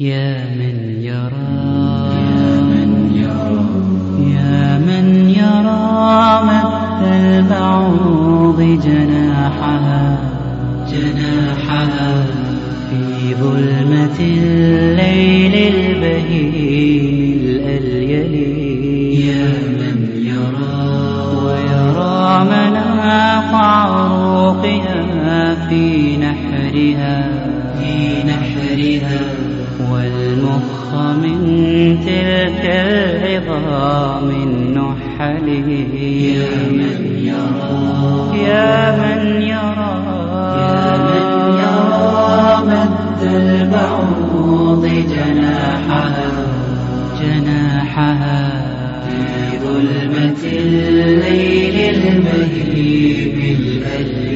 يا من يرى. يا من يرى مد البعوض جناحها. جناحها في ظلمة الليل العظام النحل يا من يرى يا من يرى. يا من يرى مد البعوض جناحها جناحها في ظلمة الليل المهيب الأليل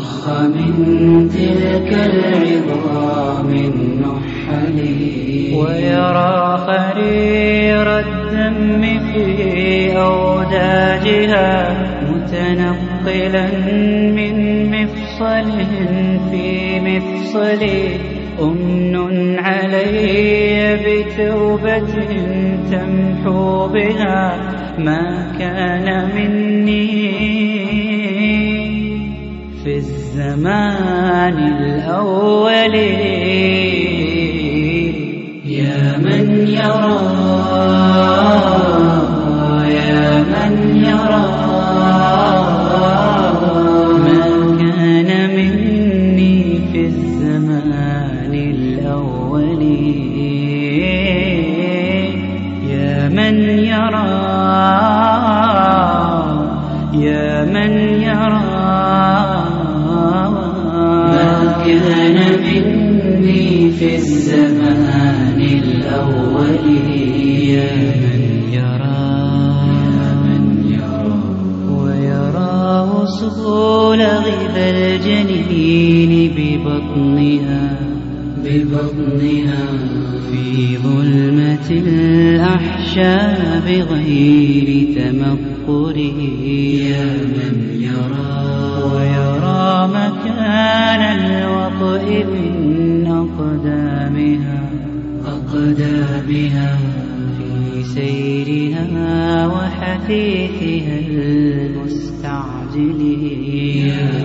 والمخ من تلك العظام النحل ويرى خرير الدم في أوداجها متنقلا من مفصل في مفصل أمن علي بتوبة تمحو بها ما كان مني الزمان الأول. يا من يرى يا من يرى. ما كان مني في الزمان الأول. يا من يرى وصول غذا الجنين ببطنها ببطنها. في ظلمة الأحشاء بغير تمقره يا من يرى ويرى مكان الوطئ من أقدامها أقدامها. في سيرها وحثيثها المستعجل. يا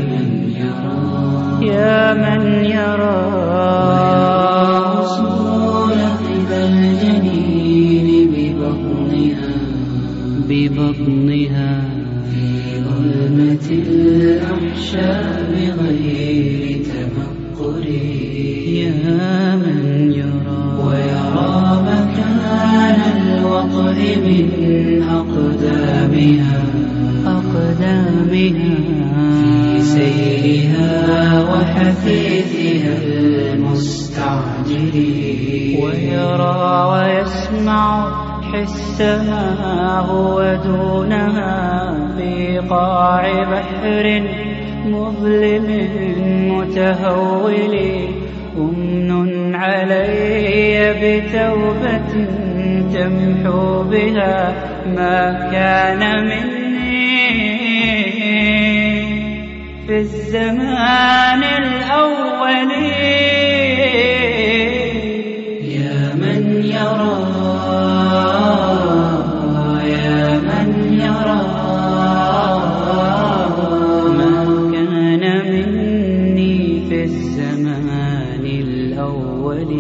ببطنها. في ظلمة الأحشاء بغير تمقر. يا من يرى. ويرى مكان الوطء من أقدامها. أقدامها. في سيرها وحثيثها المستعجل ويرى ويسمع حسها هو دونها في قاع بحر مظلم متهول أمن علي بتوبة تمحو بها ما كان مني في الزمان الأول. الأول